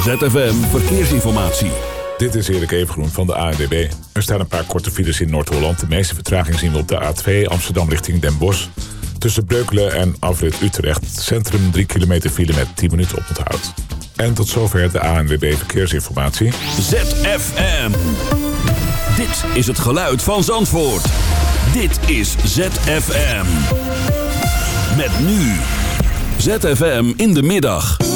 ZFM Verkeersinformatie. Dit is Erik Evengroen van de ANWB. Er staan een paar korte files in Noord-Holland. De meeste vertraging zien we op de A2 Amsterdam richting Den Bosch. Tussen Breukelen en Afrit Utrecht. Centrum 3 kilometer file met 10 minuten op onthoud. En tot zover de ANWB Verkeersinformatie. ZFM. Dit is het geluid van Zandvoort. Dit is ZFM. Met nu. ZFM in de middag.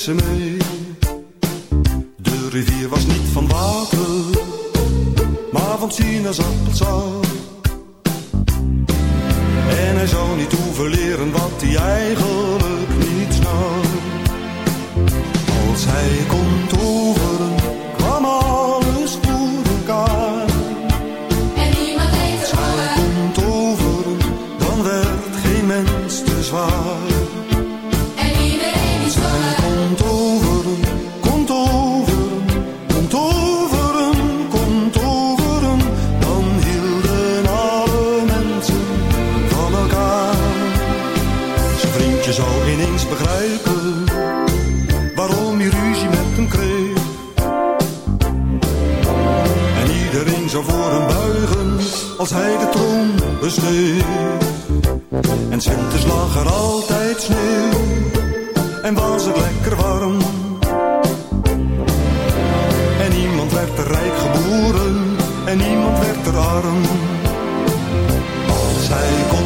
Ze mee. Je zou ineens begrijpen waarom je ruzie met hem kreeg. En iedereen zou voor hem buigen als hij de troon besteed, En winters lag er altijd sneeuw en was het lekker warm. En niemand werd er rijk geboren en niemand werd er arm. Als hij kon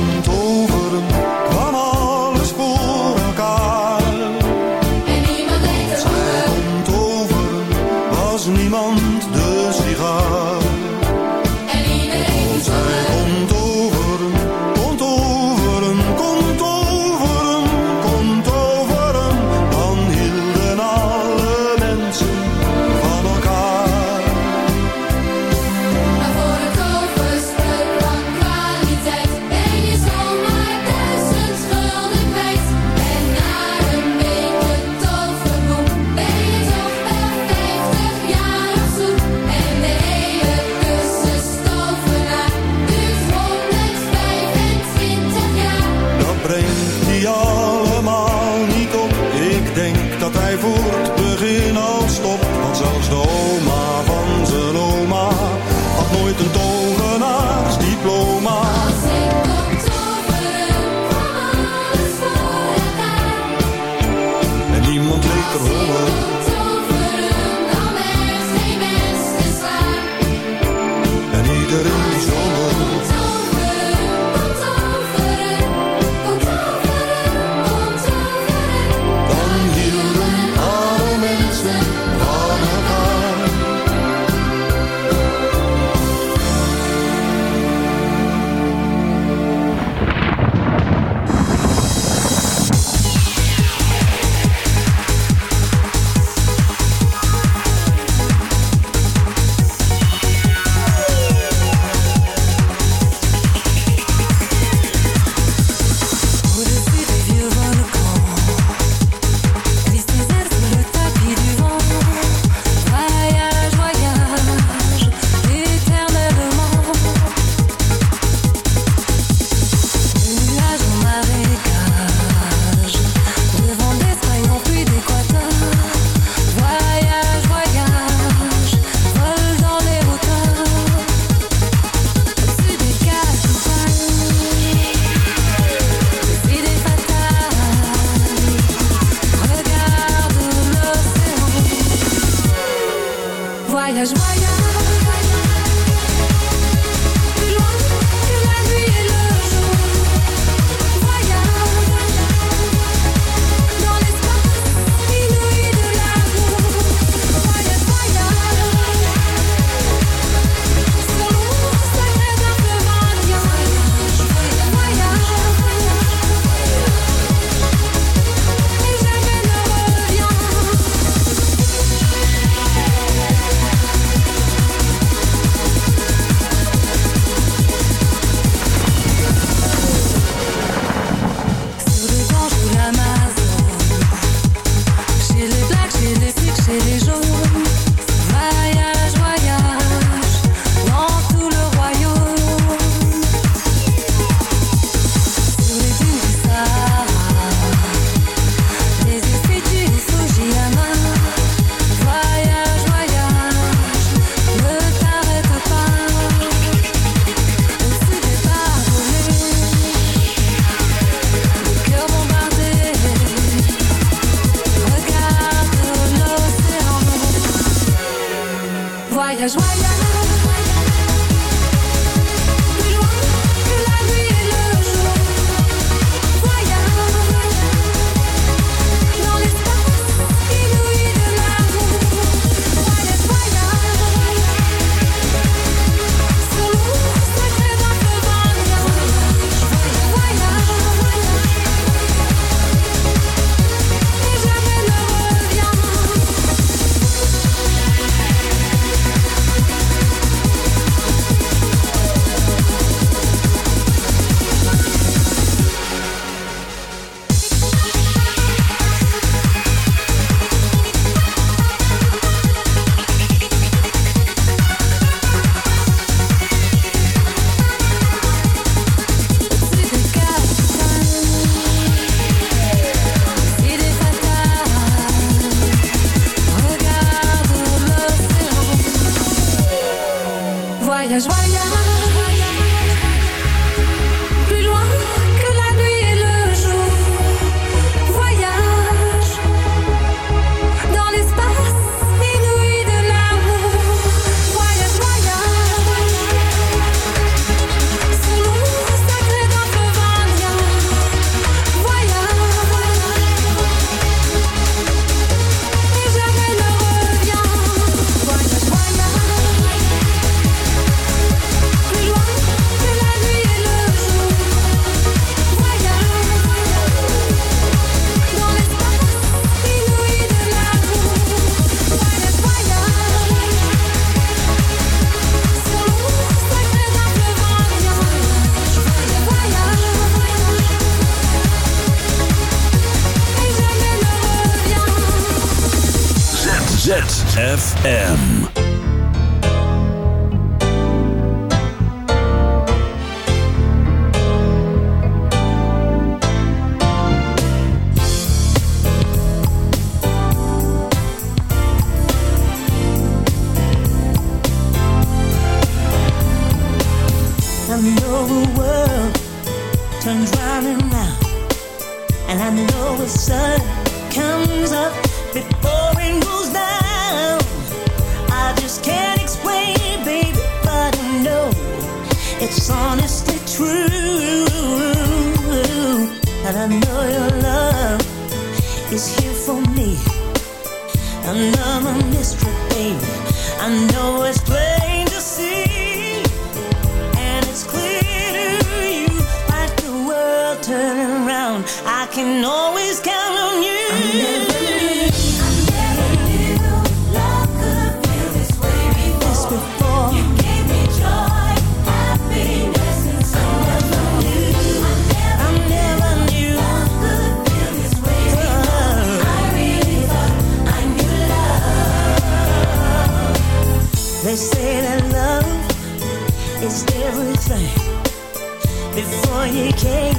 Came,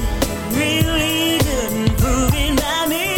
really couldn't prove by me.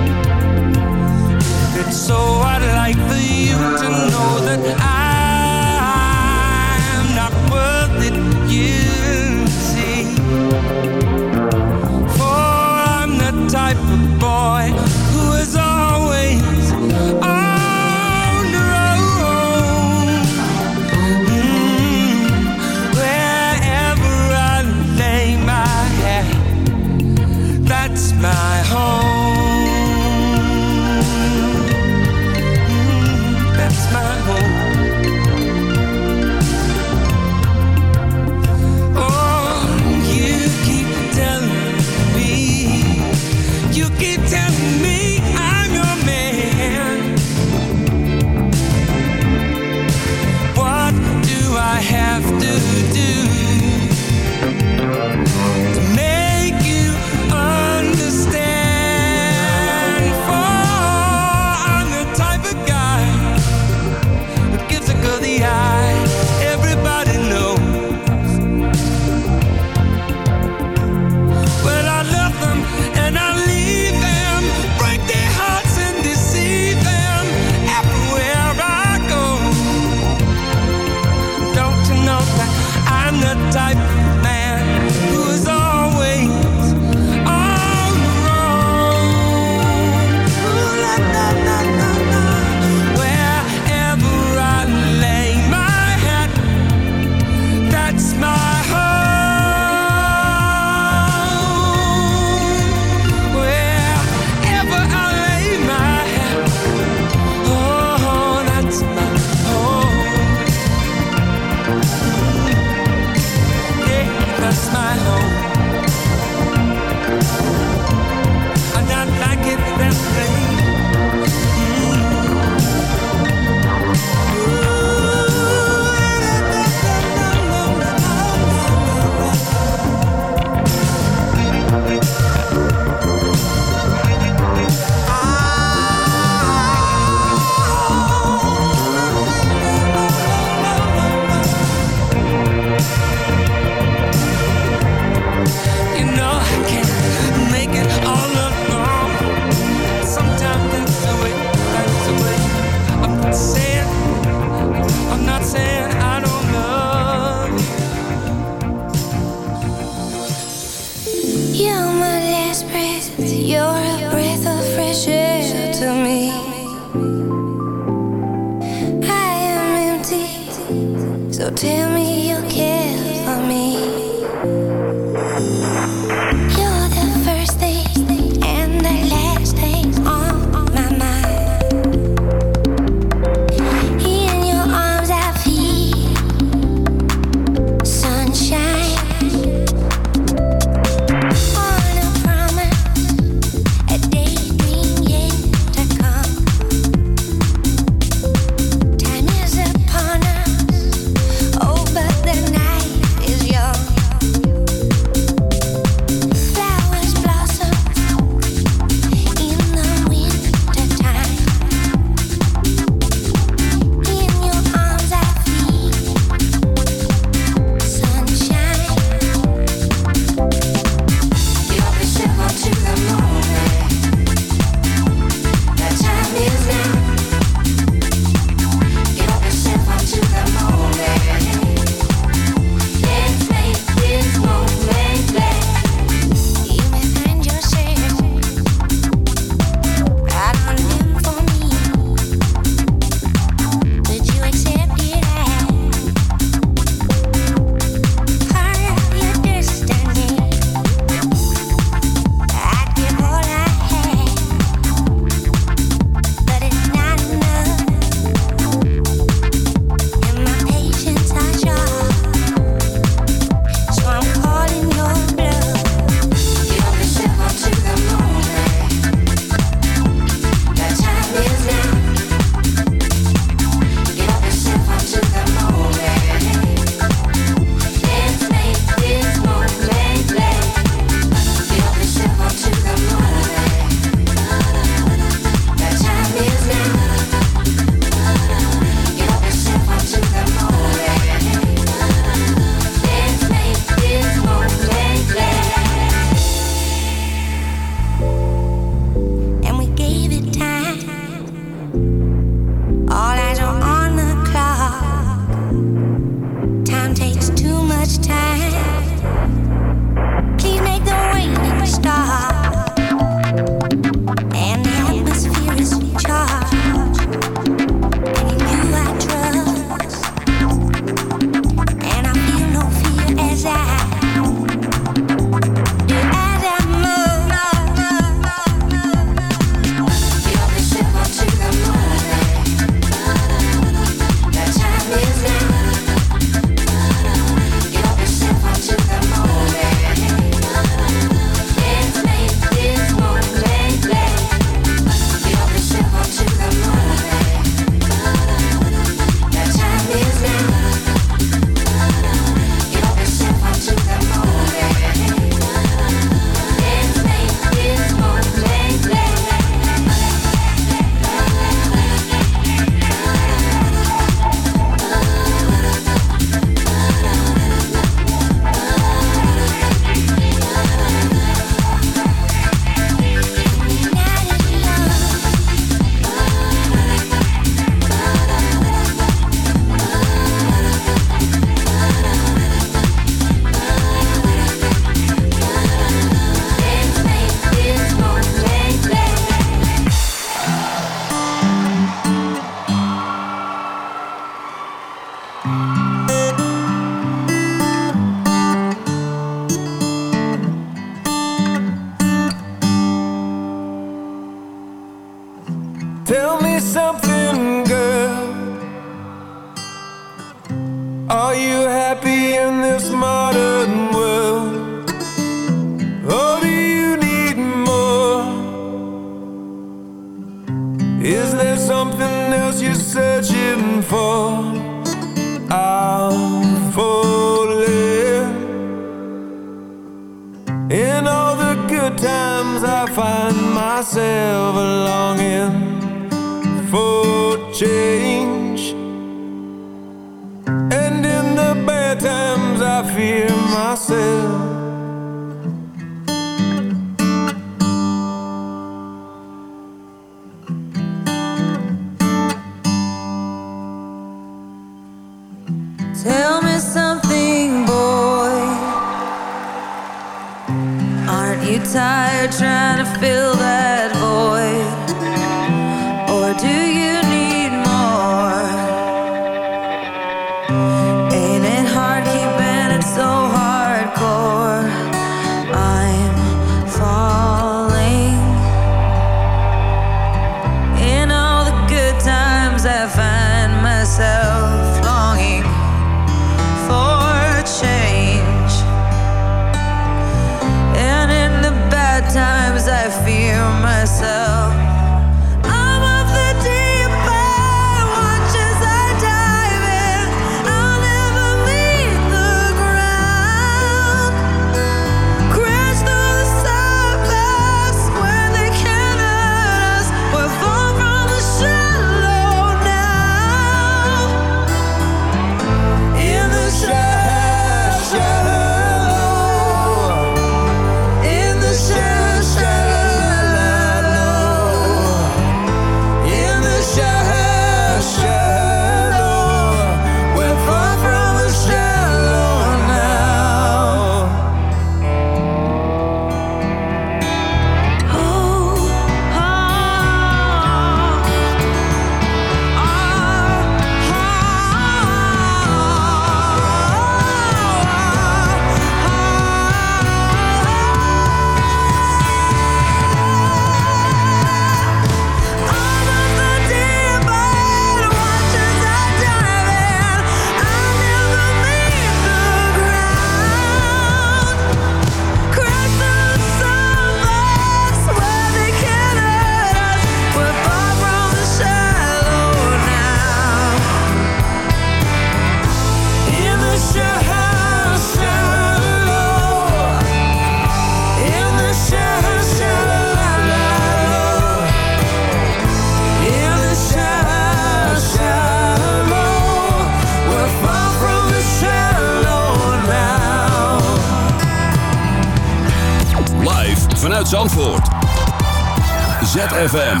ZFM.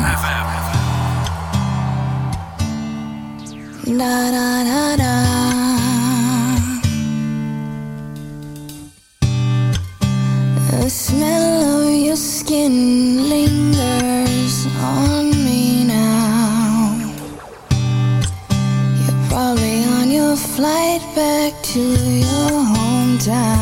Na, na, na, na. The smell of your skin lingers on me now You're probably on your flight back to your hometown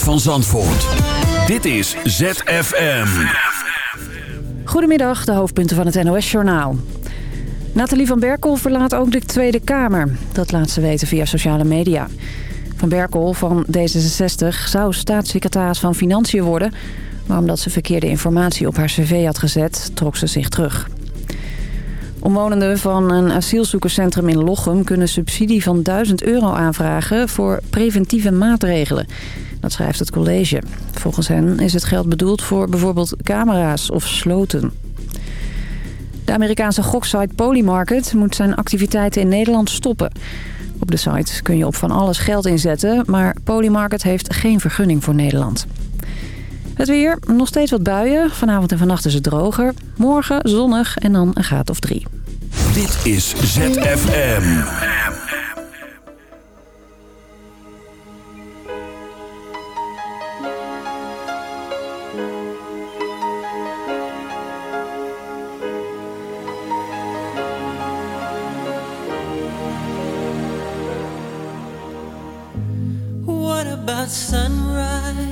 Van Zandvoort. Dit is ZFM. Goedemiddag, de hoofdpunten van het NOS-journaal. Nathalie van Berkel verlaat ook de Tweede Kamer. Dat laat ze weten via sociale media. Van Berkel van D66 zou staatssecretaris van Financiën worden... maar omdat ze verkeerde informatie op haar cv had gezet, trok ze zich terug. Omwonenden van een asielzoekerscentrum in Lochem... kunnen subsidie van 1000 euro aanvragen voor preventieve maatregelen. Dat schrijft het college. Volgens hen is het geld bedoeld voor bijvoorbeeld camera's of sloten. De Amerikaanse goksite Polymarket moet zijn activiteiten in Nederland stoppen. Op de site kun je op van alles geld inzetten... maar Polymarket heeft geen vergunning voor Nederland. Het weer, nog steeds wat buien. Vanavond en vannacht is het droger. Morgen zonnig en dan een graad of drie. Dit is ZFM. What about sunrise?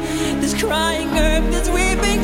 crying earth, this weeping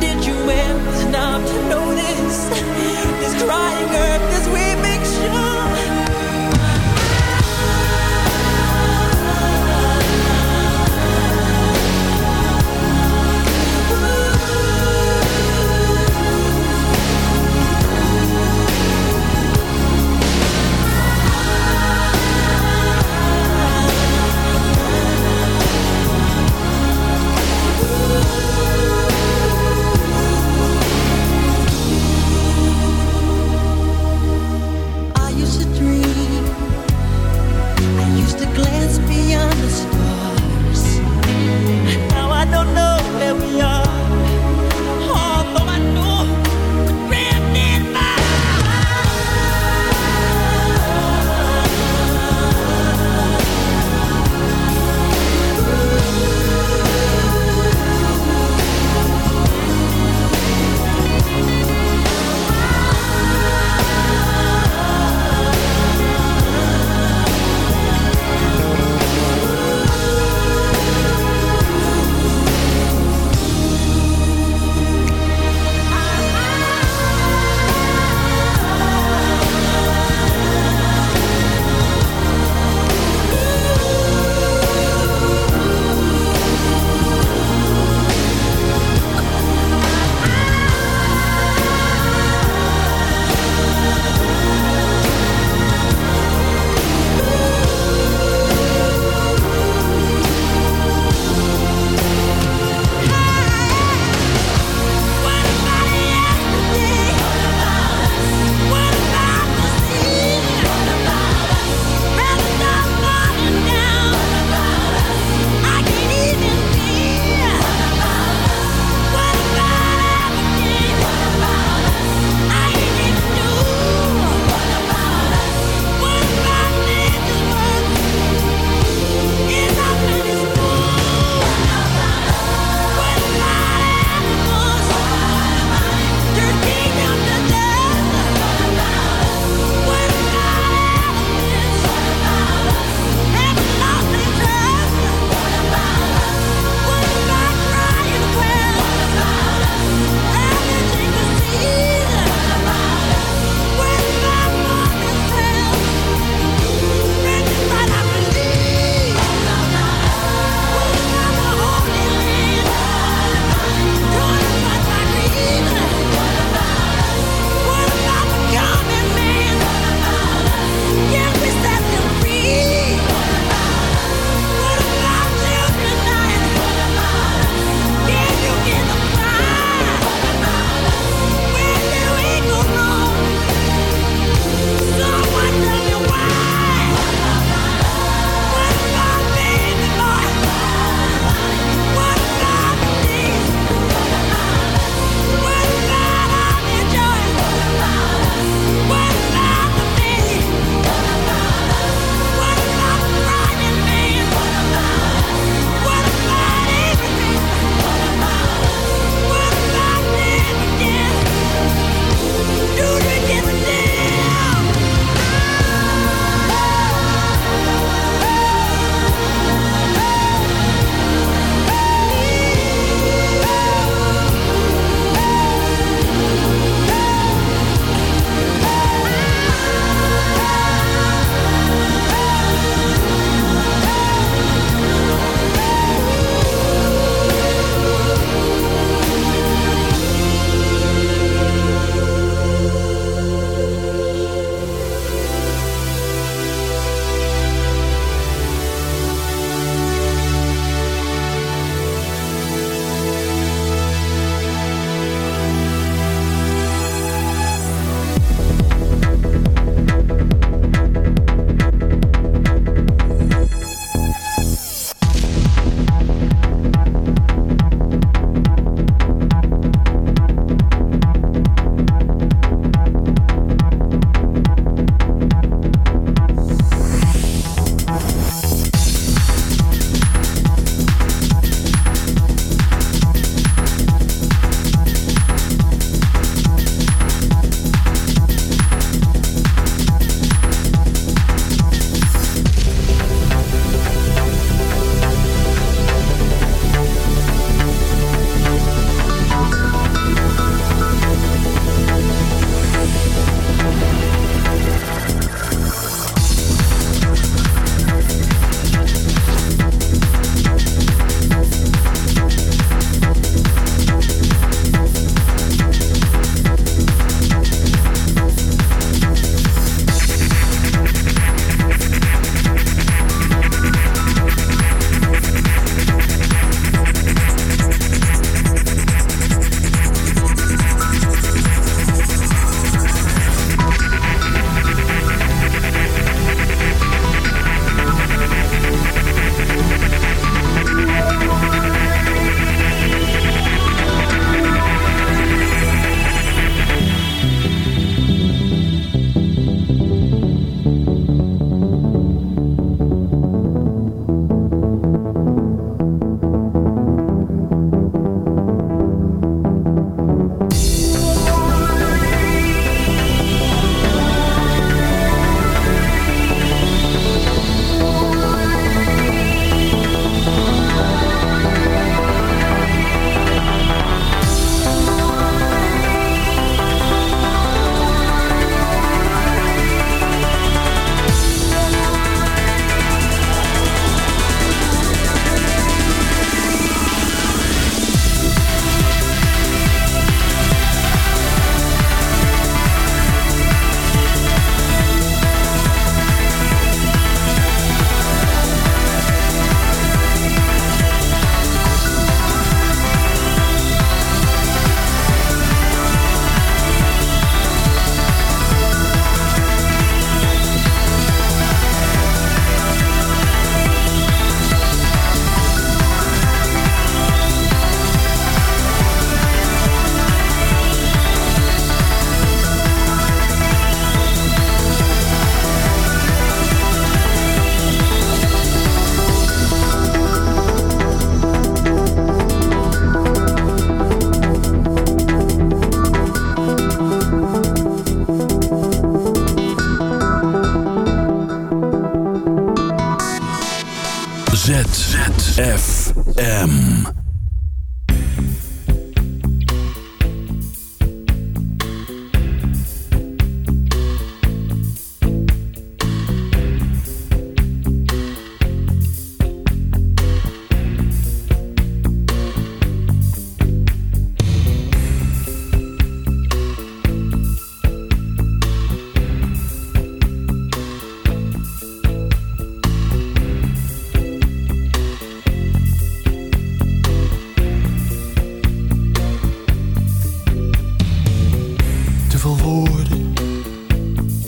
Did you ever stop to notice? This crying earth,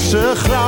ze graag.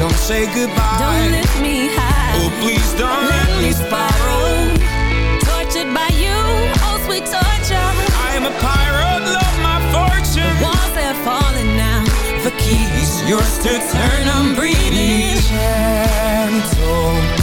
Don't say goodbye. don't lift me high. Oh, please don't let me spiral. Tortured by you, oh sweet torture. I am a pirate, love my fortune. The Walls are falling now. The keys yours to turn. I'm breathing. be gentle.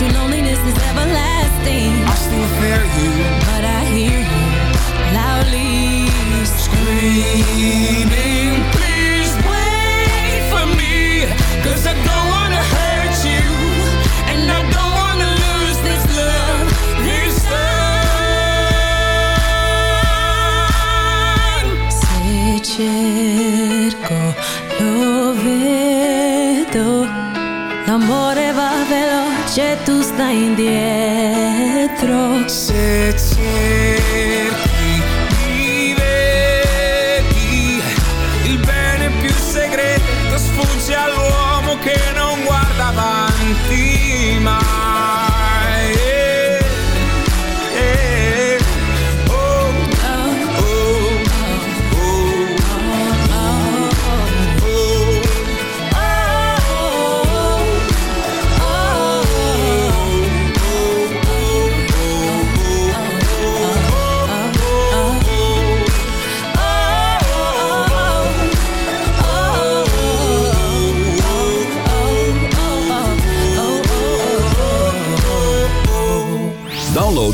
Without you, loneliness is everlasting. I still fear you, But I hear you loudly screaming. Please wait for me, 'cause I don't wanna hurt you, and I don't wanna lose this love this time. Se cerco, lo vedo. L'amore va veloce, 在一点。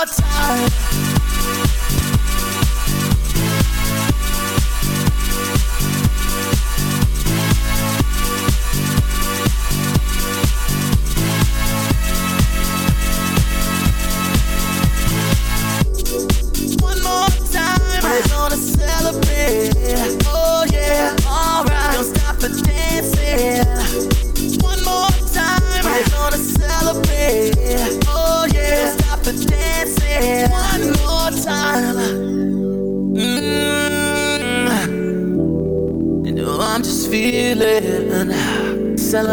More time.